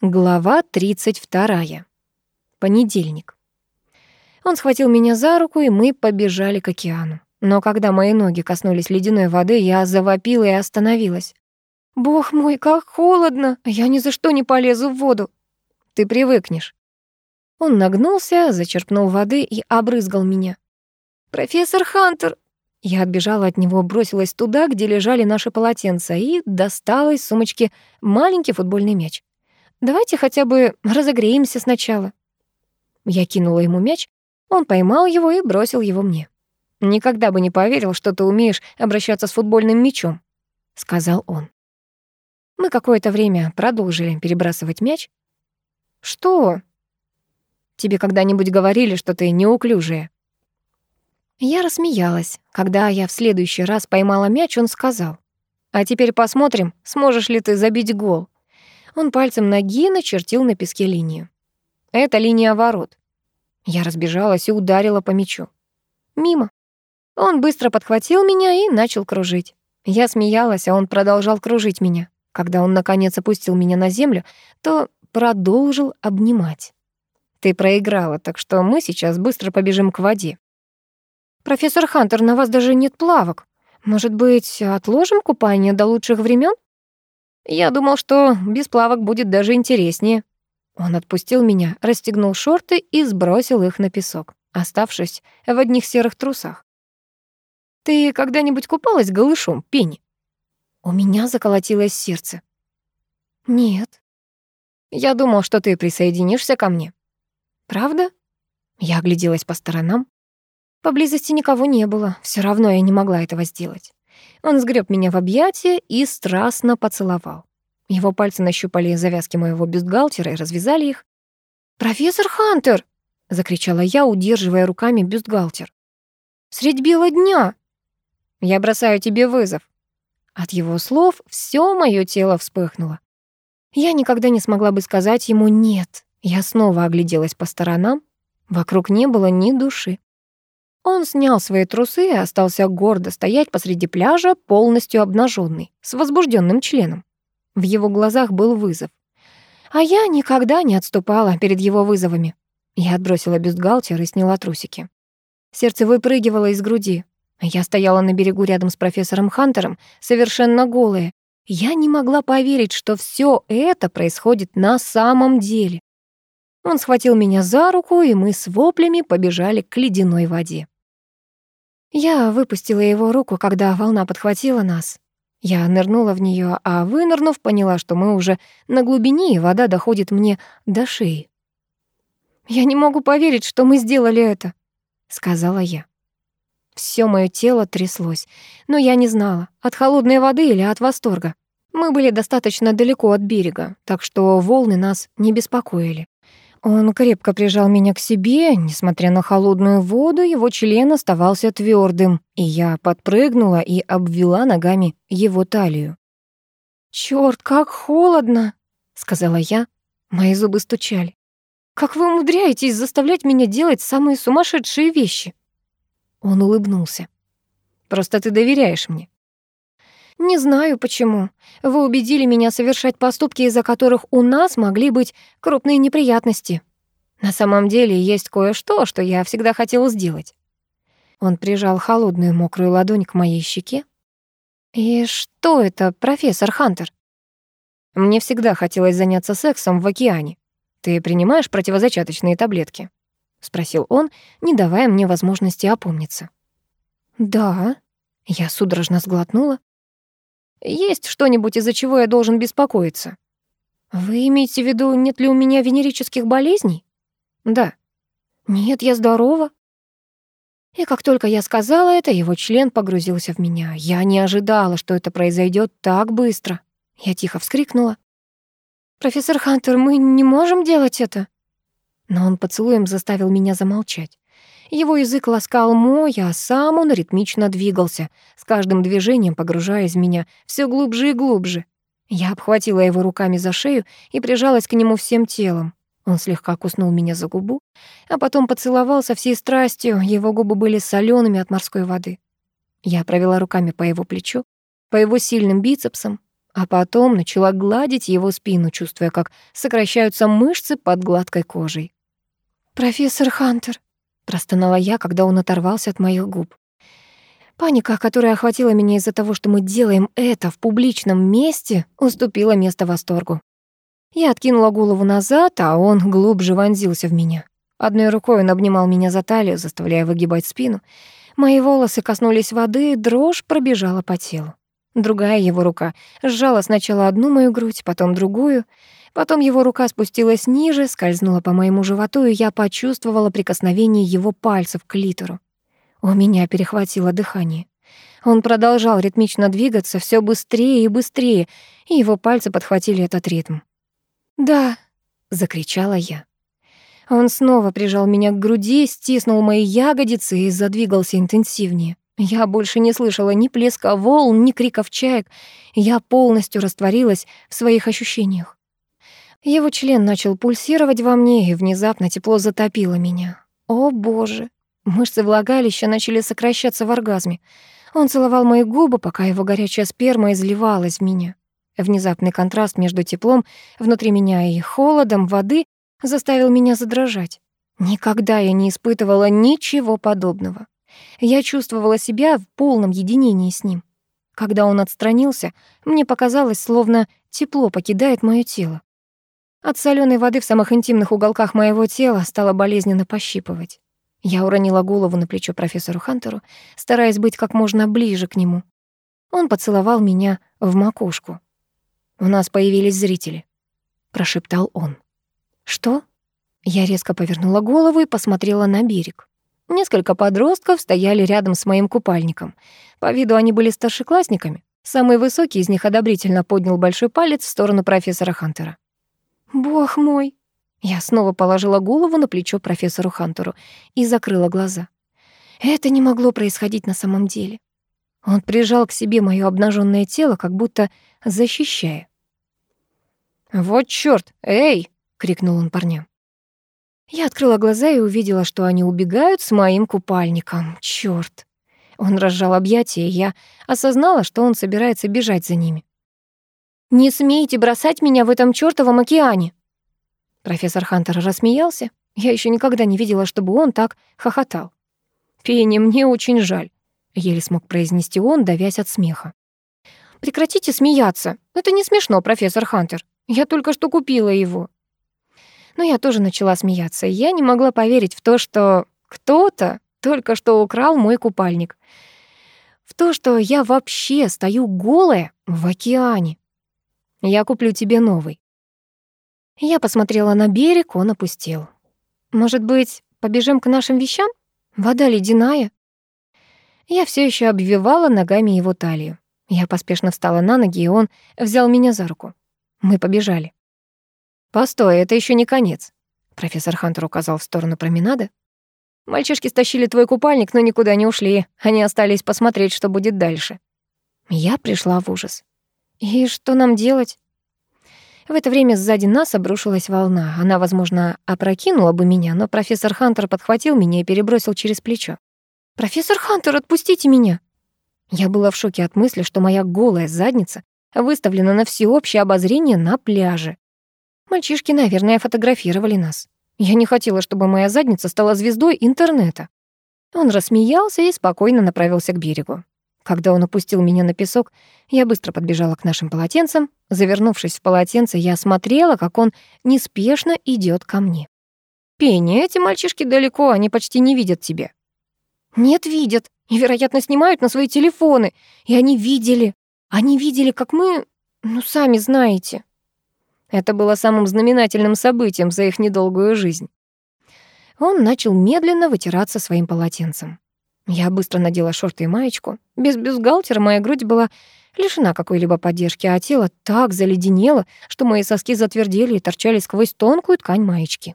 Глава 32. Понедельник. Он схватил меня за руку, и мы побежали к океану. Но когда мои ноги коснулись ледяной воды, я завопила и остановилась. «Бог мой, как холодно! Я ни за что не полезу в воду!» «Ты привыкнешь». Он нагнулся, зачерпнул воды и обрызгал меня. «Профессор Хантер!» Я отбежала от него, бросилась туда, где лежали наши полотенца, и достала из сумочки маленький футбольный мяч. Давайте хотя бы разогреемся сначала». Я кинула ему мяч, он поймал его и бросил его мне. «Никогда бы не поверил, что ты умеешь обращаться с футбольным мячом», — сказал он. Мы какое-то время продолжили перебрасывать мяч. «Что?» «Тебе когда-нибудь говорили, что ты неуклюжая?» Я рассмеялась. Когда я в следующий раз поймала мяч, он сказал, «А теперь посмотрим, сможешь ли ты забить гол». Он пальцем ноги начертил на песке линию. Это линия ворот. Я разбежалась и ударила по мячу. Мимо. Он быстро подхватил меня и начал кружить. Я смеялась, а он продолжал кружить меня. Когда он, наконец, опустил меня на землю, то продолжил обнимать. «Ты проиграла, так что мы сейчас быстро побежим к воде». «Профессор Хантер, на вас даже нет плавок. Может быть, отложим купание до лучших времен? Я думал, что без плавок будет даже интереснее. Он отпустил меня, расстегнул шорты и сбросил их на песок, оставшись в одних серых трусах. «Ты когда-нибудь купалась голышом, Пенни?» У меня заколотилось сердце. «Нет». «Я думал, что ты присоединишься ко мне». «Правда?» Я огляделась по сторонам. Поблизости никого не было, все равно я не могла этого сделать. Он сгреб меня в объятия и страстно поцеловал. Его пальцы нащупали завязки моего бюстгальтера и развязали их. «Профессор Хантер!» — закричала я, удерживая руками бюстгальтер. «Средь бела дня!» «Я бросаю тебе вызов!» От его слов все мое тело вспыхнуло. Я никогда не смогла бы сказать ему «нет». Я снова огляделась по сторонам. Вокруг не было ни души. Он снял свои трусы и остался гордо стоять посреди пляжа, полностью обнаженный, с возбужденным членом. В его глазах был вызов. А я никогда не отступала перед его вызовами. Я отбросила бюстгальтер и сняла трусики. Сердце выпрыгивало из груди. Я стояла на берегу рядом с профессором Хантером, совершенно голая. Я не могла поверить, что все это происходит на самом деле. Он схватил меня за руку, и мы с воплями побежали к ледяной воде. Я выпустила его руку, когда волна подхватила нас. Я нырнула в нее, а вынырнув, поняла, что мы уже на глубине, и вода доходит мне до шеи. «Я не могу поверить, что мы сделали это», — сказала я. Всё моё тело тряслось, но я не знала, от холодной воды или от восторга. Мы были достаточно далеко от берега, так что волны нас не беспокоили. Он крепко прижал меня к себе, несмотря на холодную воду, его член оставался твердым, и я подпрыгнула и обвела ногами его талию. «Чёрт, как холодно!» — сказала я. Мои зубы стучали. «Как вы умудряетесь заставлять меня делать самые сумасшедшие вещи?» Он улыбнулся. «Просто ты доверяешь мне». «Не знаю, почему. Вы убедили меня совершать поступки, из-за которых у нас могли быть крупные неприятности. На самом деле есть кое-что, что я всегда хотела сделать». Он прижал холодную мокрую ладонь к моей щеке. «И что это, профессор Хантер?» «Мне всегда хотелось заняться сексом в океане. Ты принимаешь противозачаточные таблетки?» — спросил он, не давая мне возможности опомниться. «Да», — я судорожно сглотнула. Есть что-нибудь, из-за чего я должен беспокоиться? Вы имеете в виду, нет ли у меня венерических болезней? Да. Нет, я здорова. И как только я сказала это, его член погрузился в меня. Я не ожидала, что это произойдет так быстро. Я тихо вскрикнула. «Профессор Хантер, мы не можем делать это!» Но он поцелуем заставил меня замолчать. Его язык ласкал мой, а сам он ритмично двигался, с каждым движением погружаясь в меня все глубже и глубже. Я обхватила его руками за шею и прижалась к нему всем телом. Он слегка куснул меня за губу, а потом поцеловал со всей страстью, его губы были солеными от морской воды. Я провела руками по его плечу, по его сильным бицепсам, а потом начала гладить его спину, чувствуя, как сокращаются мышцы под гладкой кожей. «Профессор Хантер», — простонала я, когда он оторвался от моих губ. Паника, которая охватила меня из-за того, что мы делаем это в публичном месте, уступила место восторгу. Я откинула голову назад, а он глубже вонзился в меня. Одной рукой он обнимал меня за талию, заставляя выгибать спину. Мои волосы коснулись воды, дрожь пробежала по телу. Другая его рука сжала сначала одну мою грудь, потом другую. Потом его рука спустилась ниже, скользнула по моему животу, и я почувствовала прикосновение его пальцев к литеру. У меня перехватило дыхание. Он продолжал ритмично двигаться все быстрее и быстрее, и его пальцы подхватили этот ритм. «Да», — закричала я. Он снова прижал меня к груди, стиснул мои ягодицы и задвигался интенсивнее. Я больше не слышала ни плеска волн, ни криков чаек. Я полностью растворилась в своих ощущениях. Его член начал пульсировать во мне, и внезапно тепло затопило меня. О, боже! Мышцы влагалища начали сокращаться в оргазме. Он целовал мои губы, пока его горячая сперма изливалась в меня. Внезапный контраст между теплом внутри меня и холодом воды заставил меня задрожать. Никогда я не испытывала ничего подобного. Я чувствовала себя в полном единении с ним. Когда он отстранился, мне показалось, словно тепло покидает моё тело. От солёной воды в самых интимных уголках моего тела стало болезненно пощипывать. Я уронила голову на плечо профессору Хантеру, стараясь быть как можно ближе к нему. Он поцеловал меня в макушку. «У нас появились зрители», — прошептал он. «Что?» Я резко повернула голову и посмотрела на берег. Несколько подростков стояли рядом с моим купальником. По виду они были старшеклассниками. Самый высокий из них одобрительно поднял большой палец в сторону профессора Хантера. «Бог мой!» Я снова положила голову на плечо профессору Хантеру и закрыла глаза. Это не могло происходить на самом деле. Он прижал к себе моё обнажённое тело, как будто защищая. «Вот чёрт! Эй!» — крикнул он парням. Я открыла глаза и увидела, что они убегают с моим купальником. Чёрт! Он разжал объятия, и я осознала, что он собирается бежать за ними. «Не смейте бросать меня в этом чёртовом океане!» Профессор Хантер рассмеялся. Я еще никогда не видела, чтобы он так хохотал. «Пенни, мне очень жаль», — еле смог произнести он, давясь от смеха. «Прекратите смеяться. Это не смешно, профессор Хантер. Я только что купила его». Но я тоже начала смеяться. Я не могла поверить в то, что кто-то только что украл мой купальник. В то, что я вообще стою голая в океане. Я куплю тебе новый. Я посмотрела на берег, он опустел. Может быть, побежим к нашим вещам? Вода ледяная. Я все еще обвивала ногами его талию. Я поспешно встала на ноги, и он взял меня за руку. Мы побежали. «Постой, это еще не конец», — профессор Хантер указал в сторону променады. «Мальчишки стащили твой купальник, но никуда не ушли. Они остались посмотреть, что будет дальше». Я пришла в ужас. «И что нам делать?» В это время сзади нас обрушилась волна. Она, возможно, опрокинула бы меня, но профессор Хантер подхватил меня и перебросил через плечо. «Профессор Хантер, отпустите меня!» Я была в шоке от мысли, что моя голая задница выставлена на всеобщее обозрение на пляже. Мальчишки, наверное, фотографировали нас. Я не хотела, чтобы моя задница стала звездой интернета. Он рассмеялся и спокойно направился к берегу. Когда он опустил меня на песок, я быстро подбежала к нашим полотенцам. Завернувшись в полотенце, я смотрела, как он неспешно идет ко мне. «Пенни, эти мальчишки далеко, они почти не видят тебя». «Нет, видят. И, вероятно, снимают на свои телефоны. И они видели. Они видели, как мы... Ну, сами знаете». Это было самым знаменательным событием за их недолгую жизнь. Он начал медленно вытираться своим полотенцем. Я быстро надела шорты и маечку. Без бюстгальтера моя грудь была лишена какой-либо поддержки, а тело так заледенело, что мои соски затвердели и торчали сквозь тонкую ткань маечки.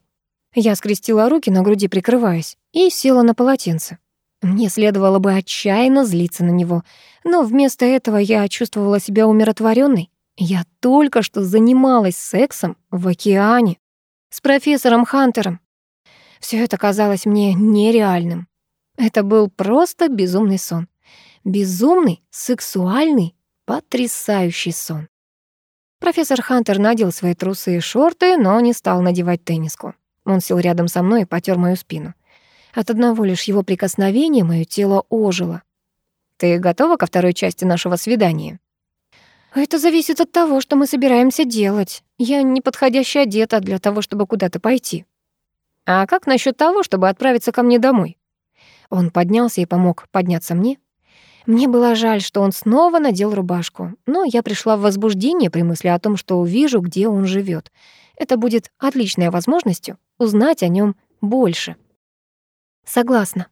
Я скрестила руки на груди, прикрываясь, и села на полотенце. Мне следовало бы отчаянно злиться на него, но вместо этого я чувствовала себя умиротворенной. Я только что занималась сексом в океане с профессором Хантером. Все это казалось мне нереальным. Это был просто безумный сон. Безумный, сексуальный, потрясающий сон. Профессор Хантер надел свои трусы и шорты, но не стал надевать тенниску. Он сел рядом со мной и потер мою спину. От одного лишь его прикосновения мое тело ожило. «Ты готова ко второй части нашего свидания?» «Это зависит от того, что мы собираемся делать. Я не подходяще одета для того, чтобы куда-то пойти». «А как насчет того, чтобы отправиться ко мне домой?» Он поднялся и помог подняться мне. Мне было жаль, что он снова надел рубашку, но я пришла в возбуждение при мысли о том, что увижу, где он живет. Это будет отличной возможностью узнать о нем больше. Согласна.